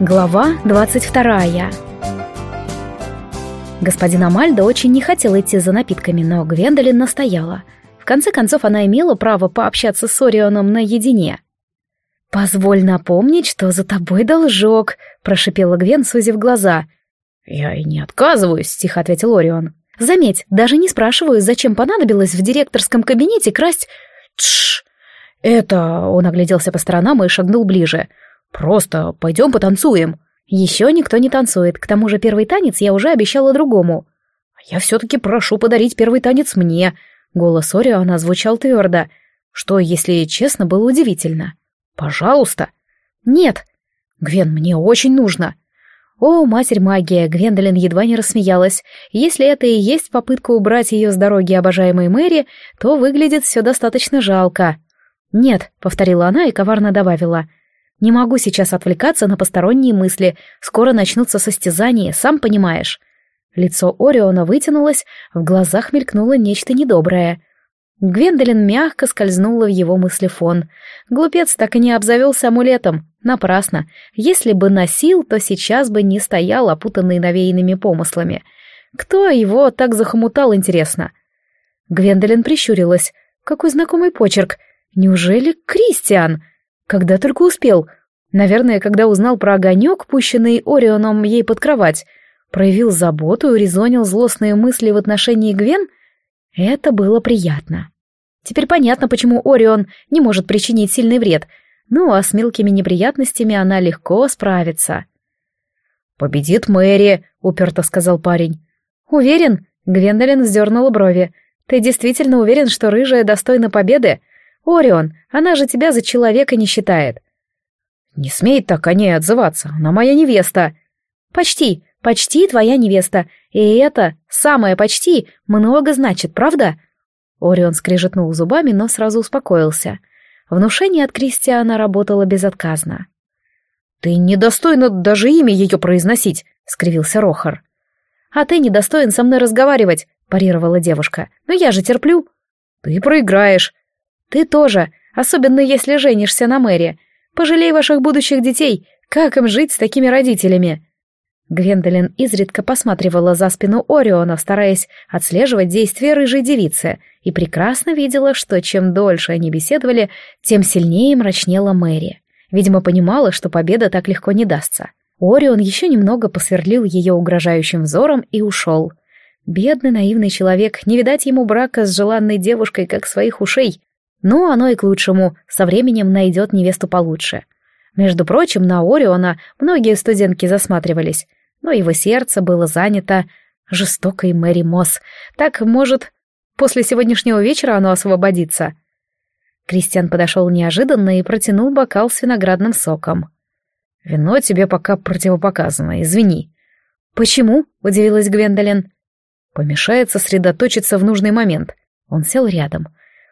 Глава 22 Господин Амальдо очень не хотел идти за напитками, но Гвендолин настояла. В конце концов, она имела право пообщаться с Орионом наедине. «Позволь напомнить, что за тобой должок», — прошипела Гвен, сузив глаза. «Я и не отказываюсь», — тихо ответил Орион. «Заметь, даже не спрашиваю, зачем понадобилось в директорском кабинете красть...» «Тш! Это...» — он огляделся по сторонам и шагнул ближе. Просто пойдем потанцуем. Еще никто не танцует, к тому же первый танец я уже обещала другому. А я все-таки прошу подарить первый танец мне. Голос Ориона звучал твердо, что, если честно, было удивительно. Пожалуйста. Нет. Гвен, мне очень нужно. О, матерь магия, Гвендолин едва не рассмеялась. Если это и есть попытка убрать ее с дороги обожаемой Мэри, то выглядит все достаточно жалко. «Нет», — повторила она и коварно добавила, — не могу сейчас отвлекаться на посторонние мысли. Скоро начнутся состязания, сам понимаешь. Лицо Ориона вытянулось, в глазах мелькнуло нечто недоброе. Гвендолин мягко скользнула в его мыслефон. Глупец так и не обзавелся амулетом. Напрасно. Если бы носил, то сейчас бы не стоял, опутанный навеянными помыслами. Кто его так захомутал, интересно? Гвендолин прищурилась. Какой знакомый почерк. Неужели Кристиан? Когда только успел. Наверное, когда узнал про огонек, пущенный Орионом ей под кровать, проявил заботу и резонил злостные мысли в отношении Гвен, это было приятно. Теперь понятно, почему Орион не может причинить сильный вред, ну а с мелкими неприятностями она легко справится. «Победит Мэри», — уперто сказал парень. «Уверен?» — Гвендолин вздернула брови. «Ты действительно уверен, что рыжая достойна победы? «Орион, она же тебя за человека не считает». «Не смей так о ней отзываться, она моя невеста». «Почти, почти твоя невеста, и это, самое почти, много значит, правда?» Орион скрежетнул зубами, но сразу успокоился. Внушение от Кристиана работало безотказно. «Ты недостойна даже имя ее произносить», — скривился Рохар. «А ты недостоин со мной разговаривать», — парировала девушка. «Но я же терплю». «Ты проиграешь. Ты тоже, особенно если женишься на Мэри. Пожалей ваших будущих детей, как им жить с такими родителями?» Гвендолин изредка посматривала за спину Ориона, стараясь отслеживать действия рыжей девицы, и прекрасно видела, что чем дольше они беседовали, тем сильнее мрачнела Мэри. Видимо, понимала, что победа так легко не дастся. Орион еще немного посверлил ее угрожающим взором и ушел. Бедный наивный человек, не видать ему брака с желанной девушкой, как своих ушей. Но оно и к лучшему, со временем найдет невесту получше. Между прочим, на Ориона многие студентки засматривались, но его сердце было занято жестокой Мэри Мосс. Так, может, после сегодняшнего вечера оно освободится? Кристиан подошел неожиданно и протянул бокал с виноградным соком. «Вино тебе пока противопоказано, извини». «Почему?» — удивилась Гвендолин. «Помешает сосредоточиться в нужный момент». Он сел рядом.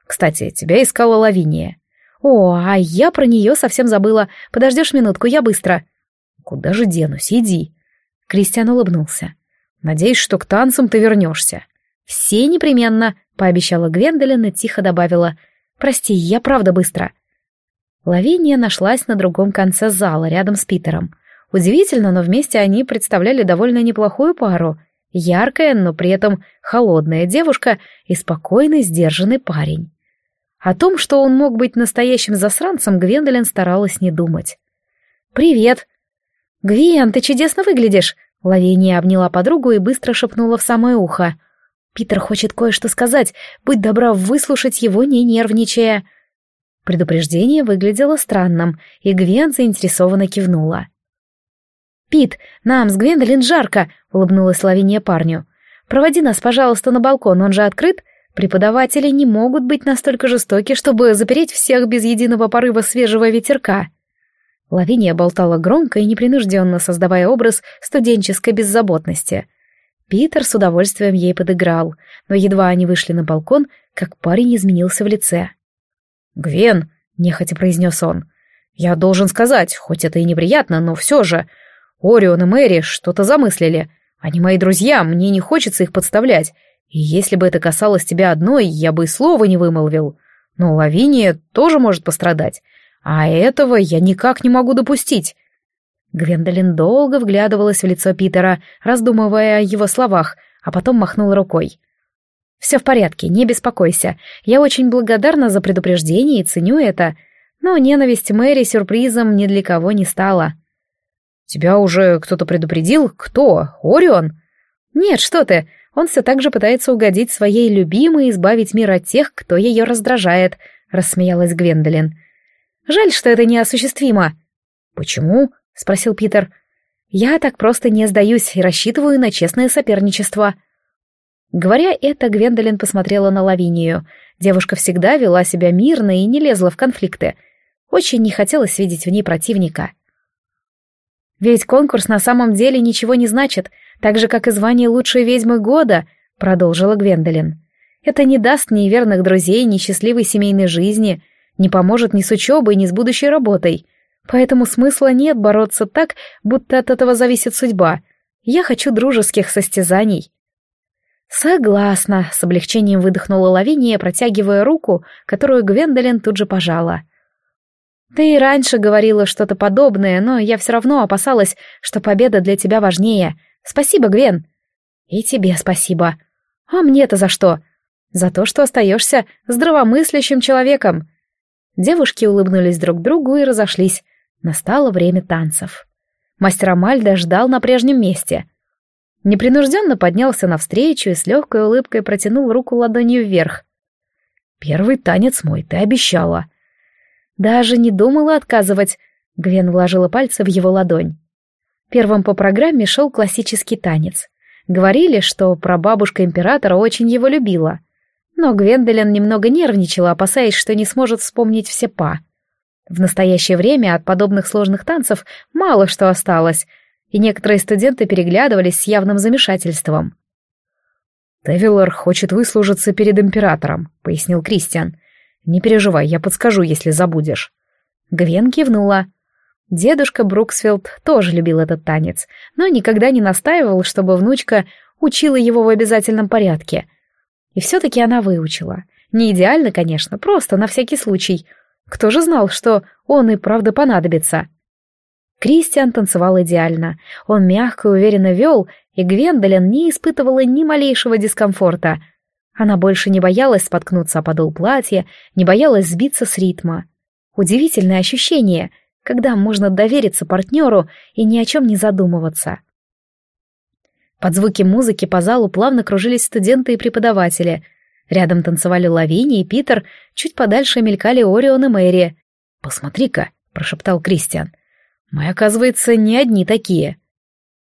Кстати, тебя искала Лавиния. О, а я про нее совсем забыла. Подождешь минутку, я быстро. Куда же денусь, иди. Кристиан улыбнулся. Надеюсь, что к танцам ты вернешься. Все непременно, пообещала Гвендолин и тихо добавила. Прости, я правда быстро. Лавиния нашлась на другом конце зала, рядом с Питером. Удивительно, но вместе они представляли довольно неплохую пару. Яркая, но при этом холодная девушка и спокойный, сдержанный парень. О том, что он мог быть настоящим засранцем, Гвендолин старалась не думать. «Привет!» «Гвен, ты чудесно выглядишь!» Лавения обняла подругу и быстро шепнула в самое ухо. «Питер хочет кое-что сказать, будь добра выслушать его, не нервничая». Предупреждение выглядело странным, и Гвен заинтересованно кивнула. «Пит, нам с Гвендолин жарко», — улыбнулась Лавиния парню. «Проводи нас, пожалуйста, на балкон, он же открыт. Преподаватели не могут быть настолько жестоки, чтобы запереть всех без единого порыва свежего ветерка. Лавиния болтала громко и непринужденно, создавая образ студенческой беззаботности. Питер с удовольствием ей подыграл, но едва они вышли на балкон, как парень изменился в лице. «Гвен», — нехотя произнес он, — «я должен сказать, хоть это и неприятно, но все же, Орион и Мэри что-то замыслили. Они мои друзья, мне не хочется их подставлять, и если бы это касалось тебя одной, я бы и слова не вымолвил. Но Лавиния тоже может пострадать. А этого я никак не могу допустить. Гвендолин долго вглядывалась в лицо Питера, раздумывая о его словах, а потом махнула рукой. «Все в порядке, не беспокойся. Я очень благодарна за предупреждение и ценю это. Но ненависть Мэри сюрпризом ни для кого не стала». «Тебя уже кто-то предупредил? Кто? Орион?» «Нет, что ты. Он все так же пытается угодить своей любимой и избавить мир от тех, кто ее раздражает», — рассмеялась Гвендолин. «Жаль, что это неосуществимо». «Почему?» — спросил Питер. «Я так просто не сдаюсь и рассчитываю на честное соперничество». Говоря это, Гвендолин посмотрела на Лавинию. Девушка всегда вела себя мирно и не лезла в конфликты. Очень не хотелось видеть в ней противника. «Ведь конкурс на самом деле ничего не значит, так же, как и звание лучшей ведьмы года», — продолжила Гвендолин. «Это не даст ни верных друзей, ни счастливой семейной жизни, не поможет ни с учебой, ни с будущей работой. Поэтому смысла нет бороться так, будто от этого зависит судьба. Я хочу дружеских состязаний». «Согласна», — с облегчением выдохнула Лавиния, протягивая руку, которую Гвендолин тут же пожала. «Ты и раньше говорила что-то подобное, но я все равно опасалась, что победа для тебя важнее. Спасибо, Гвен». «И тебе спасибо». «А мне-то за что?» «За то, что остаешься здравомыслящим человеком». Девушки улыбнулись друг другу и разошлись. Настало время танцев. Мастер Амальда ждал на прежнем месте — Непринужденно поднялся навстречу и с легкой улыбкой протянул руку ладонью вверх. «Первый танец мой, ты обещала». «Даже не думала отказывать», — Гвен вложила пальцы в его ладонь. Первым по программе шел классический танец. Говорили, что прабабушка императора очень его любила. Но Гвендолин немного нервничала, опасаясь, что не сможет вспомнить все па. В настоящее время от подобных сложных танцев мало что осталось — и некоторые студенты переглядывались с явным замешательством. «Тевилор хочет выслужиться перед императором», — пояснил Кристиан. «Не переживай, я подскажу, если забудешь». Гвен кивнула. Дедушка Бруксфилд тоже любил этот танец, но никогда не настаивал, чтобы внучка учила его в обязательном порядке. И все-таки она выучила. Не идеально, конечно, просто на всякий случай. Кто же знал, что он и правда понадобится? Кристиан танцевал идеально. Он мягко и уверенно вел, и Гвендолин не испытывала ни малейшего дискомфорта. Она больше не боялась споткнуться о подол платья, не боялась сбиться с ритма. Удивительное ощущение, когда можно довериться партнеру и ни о чем не задумываться. Под звуки музыки по залу плавно кружились студенты и преподаватели. Рядом танцевали Лавини и Питер, чуть подальше мелькали Орион и Мэри. «Посмотри-ка», — прошептал Кристиан, мы, оказывается, не одни такие.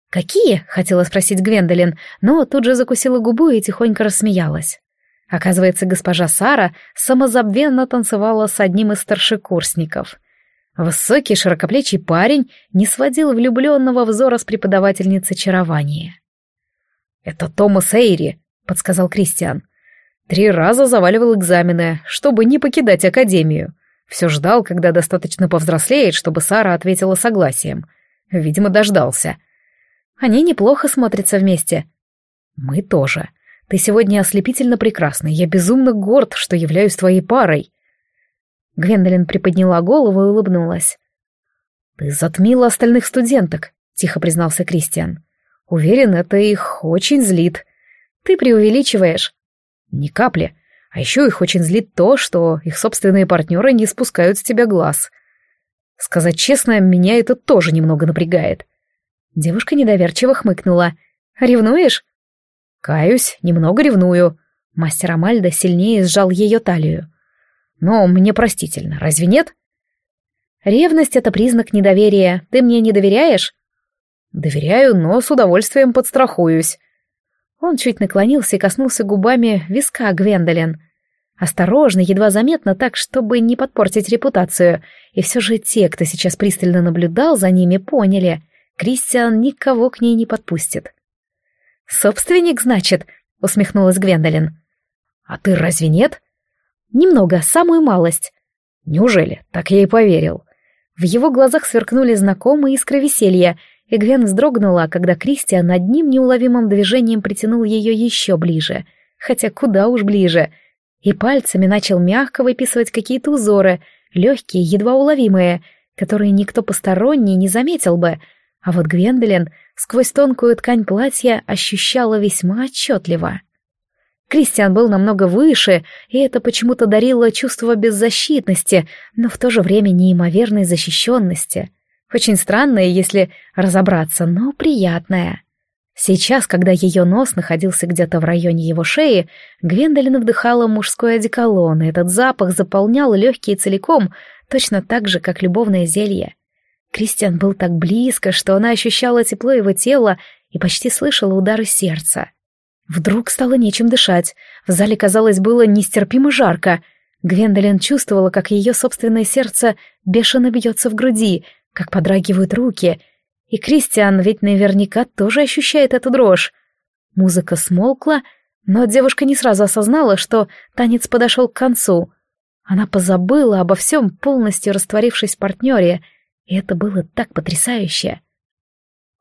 «Какие?» — хотела спросить Гвендолин, но тут же закусила губу и тихонько рассмеялась. Оказывается, госпожа Сара самозабвенно танцевала с одним из старшекурсников. Высокий широкоплечий парень не сводил влюбленного взора с преподавательницы чарования. «Это Томас Эйри», — подсказал Кристиан. «Три раза заваливал экзамены, чтобы не покидать академию. Все ждал, когда достаточно повзрослеет, чтобы Сара ответила согласием. Видимо, дождался. Они неплохо смотрятся вместе. Мы тоже. Ты сегодня ослепительно прекрасна. Я безумно горд, что являюсь твоей парой. Гвендолин приподняла голову и улыбнулась. Ты затмила остальных студенток, тихо признался Кристиан. Уверен, это их очень злит. Ты преувеличиваешь. Ни капли. А еще их очень злит то, что их собственные партнеры не спускают с тебя глаз. Сказать честно, меня это тоже немного напрягает. Девушка недоверчиво хмыкнула. «Ревнуешь?» «Каюсь, немного ревную». Мастер Амальда сильнее сжал ее талию. «Но мне простительно, разве нет?» «Ревность — это признак недоверия. Ты мне не доверяешь?» «Доверяю, но с удовольствием подстрахуюсь». Он чуть наклонился и коснулся губами виска Гвендолин. Осторожно, едва заметно, так, чтобы не подпортить репутацию. И все же те, кто сейчас пристально наблюдал за ними, поняли. Кристиан никого к ней не подпустит. «Собственник, значит?» — усмехнулась Гвендолин. «А ты разве нет?» «Немного, самую малость». «Неужели? Так я и поверил». В его глазах сверкнули знакомые искры веселья, и Гвен вздрогнула, когда Кристиан одним неуловимым движением притянул ее еще ближе. Хотя куда уж ближе — и пальцами начал мягко выписывать какие-то узоры, легкие, едва уловимые, которые никто посторонний не заметил бы, А вот Гвендолин сквозь тонкую ткань платья ощущала весьма отчетливо. Кристиан был намного выше, и это почему-то дарило чувство беззащитности, но в то же время неимоверной защищенности. Очень странное, если разобраться, но приятное. Сейчас, когда ее нос находился где-то в районе его шеи, Гвендолин вдыхала мужской одеколон, и этот запах заполнял легкие целиком, точно так же, как любовное зелье. Кристиан был так близко, что она ощущала тепло его тела и почти слышала удары сердца. Вдруг стало нечем дышать. В зале, казалось, было нестерпимо жарко. Гвендолин чувствовала, как ее собственное сердце бешено бьется в груди, как подрагивают руки. И Кристиан ведь наверняка тоже ощущает эту дрожь. Музыка смолкла, но девушка не сразу осознала, что танец подошел к концу. Она позабыла обо всем, полностью растворившись в партнере, и это было так потрясающе.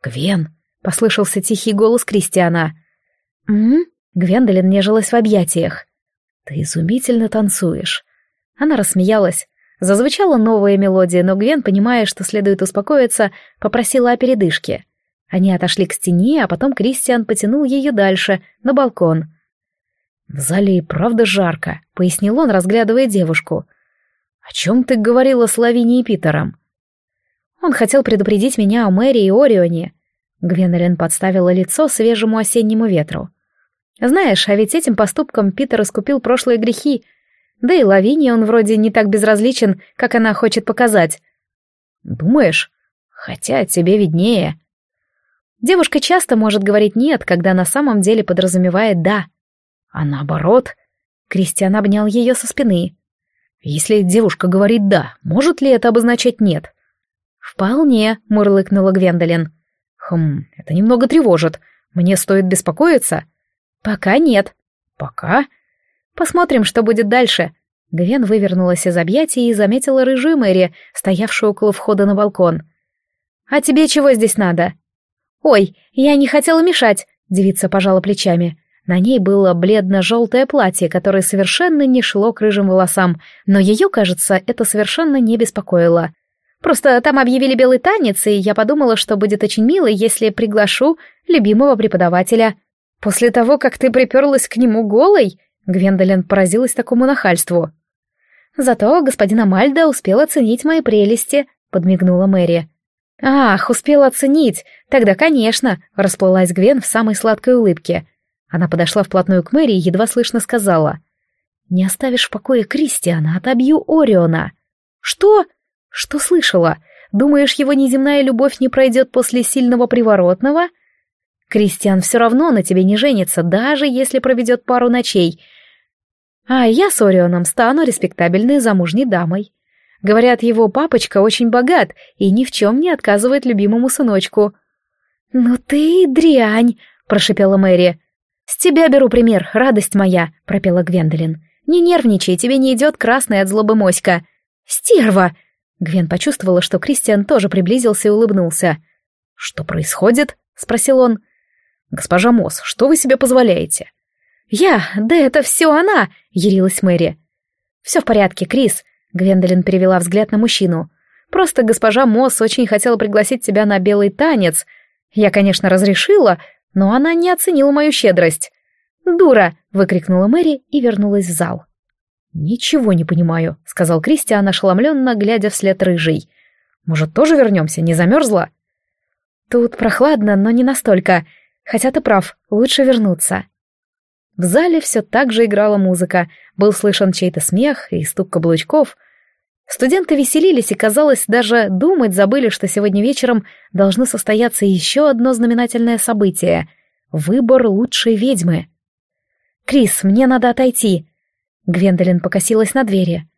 «Гвен!» — послышался тихий голос Кристиана — «М?», Гвендолин нежилась в объятиях. «Ты изумительно танцуешь». Она рассмеялась. Зазвучала новая мелодия, но Гвен, понимая, что следует успокоиться, попросила о передышке. Они отошли к стене, а потом Кристиан потянул ее дальше, на балкон. «В зале и правда жарко», — пояснил он, разглядывая девушку. «О чем ты говорила с Лавинией Питером?» Он хотел предупредить меня о Мэри и Орионе. Гвенолин подставила лицо свежему осеннему ветру. Знаешь, а ведь этим поступком Питер искупил прошлые грехи. Да и Лавине он вроде не так безразличен, как она хочет показать. Думаешь? Хотя тебе виднее. Девушка часто может говорить «нет», когда на самом деле подразумевает «да». А наоборот, Кристиан обнял ее со спины. Если девушка говорит «да», может ли это обозначать «нет»? «Вполне», — мурлыкнула Гвендолин. «Хм, это немного тревожит. Мне стоит беспокоиться?» «Пока нет». «Пока?» «Посмотрим, что будет дальше». Гвен вывернулась из объятий и заметила рыжую Мэри, стоявшую около входа на балкон. «А тебе чего здесь надо?» «Ой, я не хотела мешать», — девица пожала плечами. На ней было бледно-желтое платье, которое совершенно не шло к рыжим волосам, но ее, кажется, это совершенно не беспокоило. Просто там объявили белый танец, и я подумала, что будет очень мило, если приглашу любимого преподавателя. «После того, как ты приперлась к нему голой?» Гвендолин поразилась такому нахальству. «Зато господин Амальда успел оценить мои прелести», — подмигнула Мэри. «Ах, успел оценить! Тогда, конечно!» — расплылась Гвен в самой сладкой улыбке. Она подошла вплотную к Мэри и едва слышно сказала. «Не оставишь в покое Кристиана, отобью Ориона». «Что?» «Что слышала? Думаешь, его неземная любовь не пройдет после сильного приворотного?» Кристиан все равно на тебе не женится, даже если проведет пару ночей. А я с Орионом стану респектабельной замужней дамой. Говорят, его папочка очень богат и ни в чем не отказывает любимому сыночку. «Ну ты дрянь!» — прошипела Мэри. «С тебя беру пример, радость моя!» — пропела Гвендолин. «Не нервничай, тебе не идет красная от злобы моська!» «Стерва!» Гвен почувствовала, что Кристиан тоже приблизился и улыбнулся. «Что происходит?» — спросил он. «Госпожа Мосс, что вы себе позволяете?» «Я? Да это все она!» — ярилась Мэри. «Все в порядке, Крис», — Гвендолин перевела взгляд на мужчину. «Просто госпожа Мосс очень хотела пригласить тебя на белый танец. Я, конечно, разрешила, но она не оценила мою щедрость». «Дура!» — выкрикнула Мэри и вернулась в зал. «Ничего не понимаю», — сказал Кристиан, ошеломленно, глядя вслед рыжий. «Может, тоже вернемся? Не замерзла?» «Тут прохладно, но не настолько. Хотя ты прав, лучше вернуться. В зале все так же играла музыка, был слышен чей-то смех и стук каблучков. Студенты веселились и, казалось, даже думать забыли, что сегодня вечером должно состояться еще одно знаменательное событие — выбор лучшей ведьмы. «Крис, мне надо отойти!» Гвендолин покосилась на двери.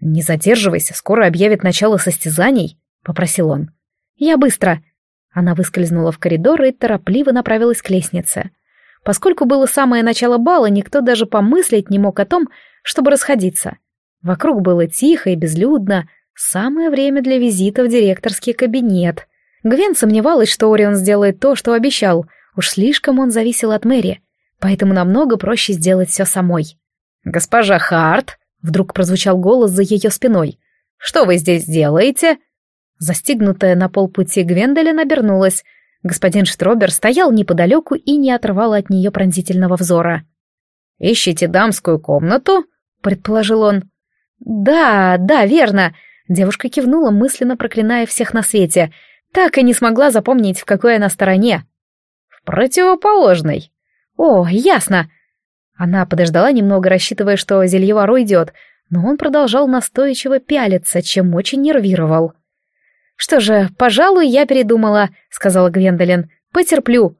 «Не задерживайся, скоро объявят начало состязаний», — попросил он. «Я быстро», она выскользнула в коридор и торопливо направилась к лестнице. Поскольку было самое начало бала, никто даже помыслить не мог о том, чтобы расходиться. Вокруг было тихо и безлюдно, самое время для визита в директорский кабинет. Гвен сомневалась, что Орион сделает то, что обещал, уж слишком он зависел от Мэри, поэтому намного проще сделать все самой. «Госпожа Харт!» — вдруг прозвучал голос за ее спиной. «Что вы здесь делаете?» Застигнутая на полпути Гвендолин обернулась. Господин Штробер стоял неподалеку и не отрывал от нее пронзительного взора. «Ищите дамскую комнату?» — предположил он. «Да, да, верно», — девушка кивнула, мысленно проклиная всех на свете. Так и не смогла запомнить, в какой она стороне. «В противоположной». «О, ясно». Она подождала немного, рассчитывая, что Зельевар уйдет, но он продолжал настойчиво пялиться, чем очень нервировал. «Что же, пожалуй, я передумала», — сказала Гвендолин. «Потерплю».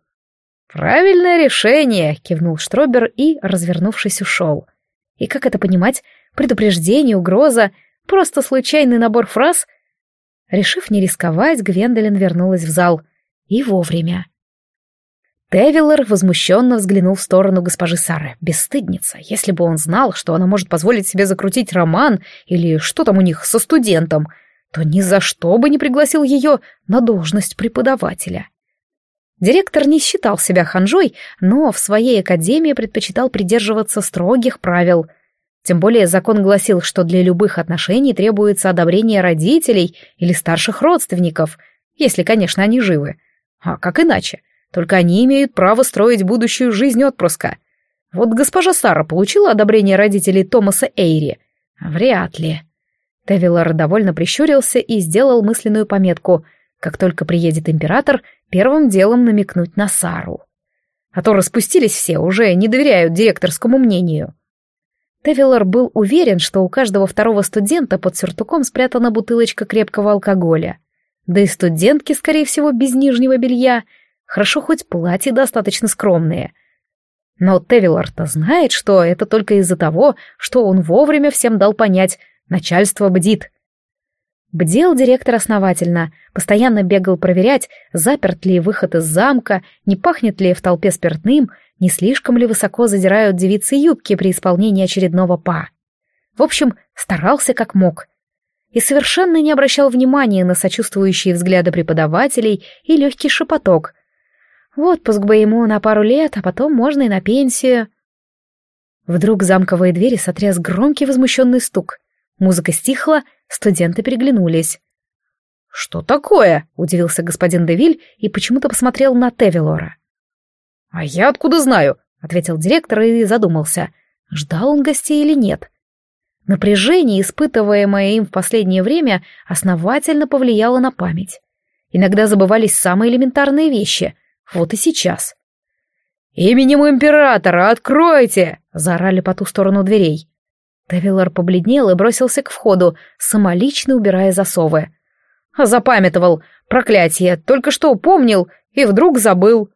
«Правильное решение», — кивнул Штробер и, развернувшись, ушел. «И как это понимать? Предупреждение, угроза? Просто случайный набор фраз?» Решив не рисковать, Гвендолин вернулась в зал. И вовремя. Тевиллер возмущенно взглянул в сторону госпожи Сары. Бесстыдница. Если бы он знал, что она может позволить себе закрутить роман или что там у них со студентом, то ни за что бы не пригласил ее на должность преподавателя. Директор не считал себя ханжой, но в своей академии предпочитал придерживаться строгих правил. Тем более закон гласил, что для любых отношений требуется одобрение родителей или старших родственников, если, конечно, они живы. А как иначе? Только они имеют право строить будущую жизнь отпрыска. Вот госпожа Сара получила одобрение родителей Томаса Эйри? Вряд ли. Тевилар довольно прищурился и сделал мысленную пометку. Как только приедет император, первым делом намекнуть на Сару. А то распустились все, уже не доверяют директорскому мнению. Тевилар был уверен, что у каждого второго студента под сюртуком спрятана бутылочка крепкого алкоголя. Да и студентки, скорее всего, без нижнего белья — Хорошо хоть платья достаточно скромные. Но Тевилар-то знает, что это только из-за того, что он вовремя всем дал понять, начальство бдит. Бдел директор основательно, постоянно бегал проверять, заперт ли выход из замка, не пахнет ли в толпе спиртным, не слишком ли высоко задирают девицы юбки при исполнении очередного па. В общем, старался как мог. И совершенно не обращал внимания на сочувствующие взгляды преподавателей и легкий шепоток, отпуск бы ему на пару лет, а потом можно и на пенсию. Вдруг замковые двери сотряс громкий возмущенный стук. Музыка стихла, студенты переглянулись. «Что такое?» — удивился господин Девиль и почему-то посмотрел на Тевилора. «А я откуда знаю?» — ответил директор и задумался, ждал он гостей или нет. Напряжение, испытываемое им в последнее время, основательно повлияло на память. Иногда забывались самые элементарные вещи — вот и сейчас. «Именем императора откройте!» — заорали по ту сторону дверей. Тавилар побледнел и бросился к входу, самолично убирая засовы. Запамятовал. Проклятие, только что помнил и вдруг забыл.